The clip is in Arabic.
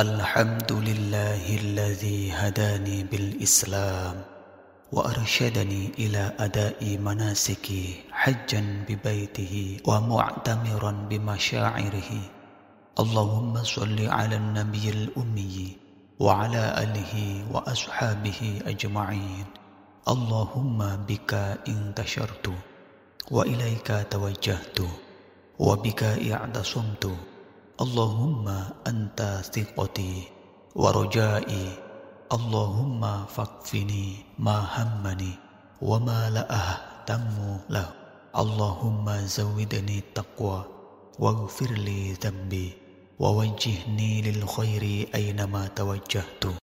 الحمد لله الذي هداني بالإسلام وأرشدني إلى أداء مناسك حجا ببيته ومعتمرا بمشاعره. اللهم صل على النبي الأمي وعلى آله وأصحابه أجمعين. اللهم بك انتشرت وإليك توجهت وبك إعتصمت اللهم أنت ثقتي ورجائي. اللهم فاكفني ما همني وما لا أهتم له. اللهم زودني التقوى واغفر لي ذنبي ووجهني للخير أينما توجهت.